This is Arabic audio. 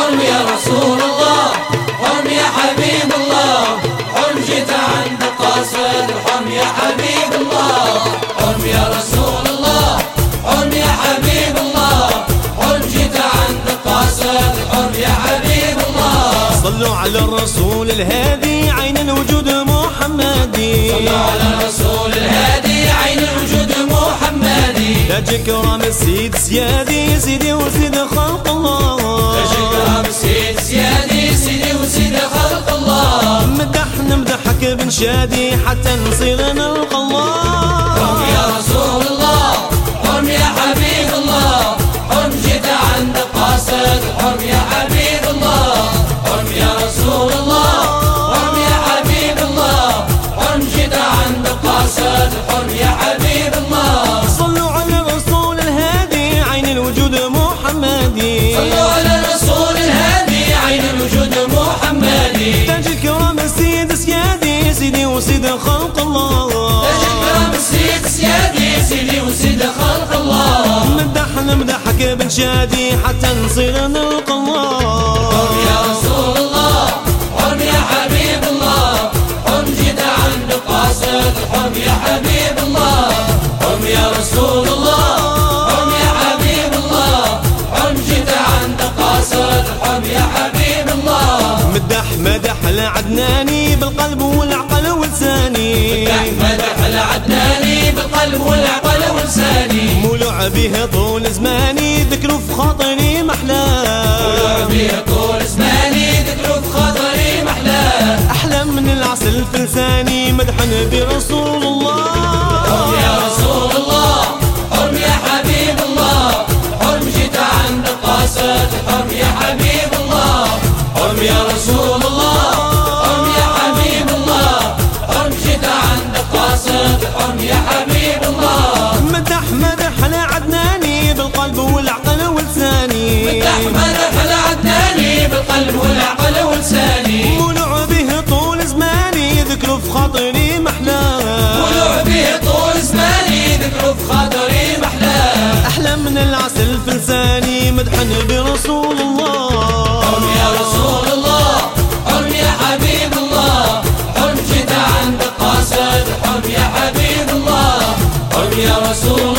حلم يا رسول الله حلم يا حبيب الله. حلم جيت عند قاصد الحلم يا حبيب الله. حلم يا رسول الله حلم يا حبيب الله. حلم جيت عند قاصد الحلم يا حبيب الله. صلوا على الرسول الهادي عين الوجود محمدي. صلوا على تاج كرام السيد سيادي سيدي وسيد خلق الله. تشكر بسيد سيادي سيدي وسيد خلق الله. مدحنا مدحك بن شادي حتى نصير نلقى شادي حتى نصير نلقى حلم يا رسول الله حلم يا حبيب الله حلم جيت عند قاصد حلم يا حبيب به طول زماني ذكره في خاطري محلاه. بيه طول زماني ذكره في خاطري محلاه. أحلى من العسل في لساني. بالقلب والعقل ولساني تحمد العدناني بالقلب والعقل واللساني مولع به طول زماني ذكره في خاطري محلاه. ولوع به طول زماني ذكره في خاطري محلاه. أحلى من العسل في لساني مدحا برسول الله. حلم يا رسول الله حلم يا حبيب الله. حلم جيت عند قاصد حلم يا حبيب الله. حلم يا رسول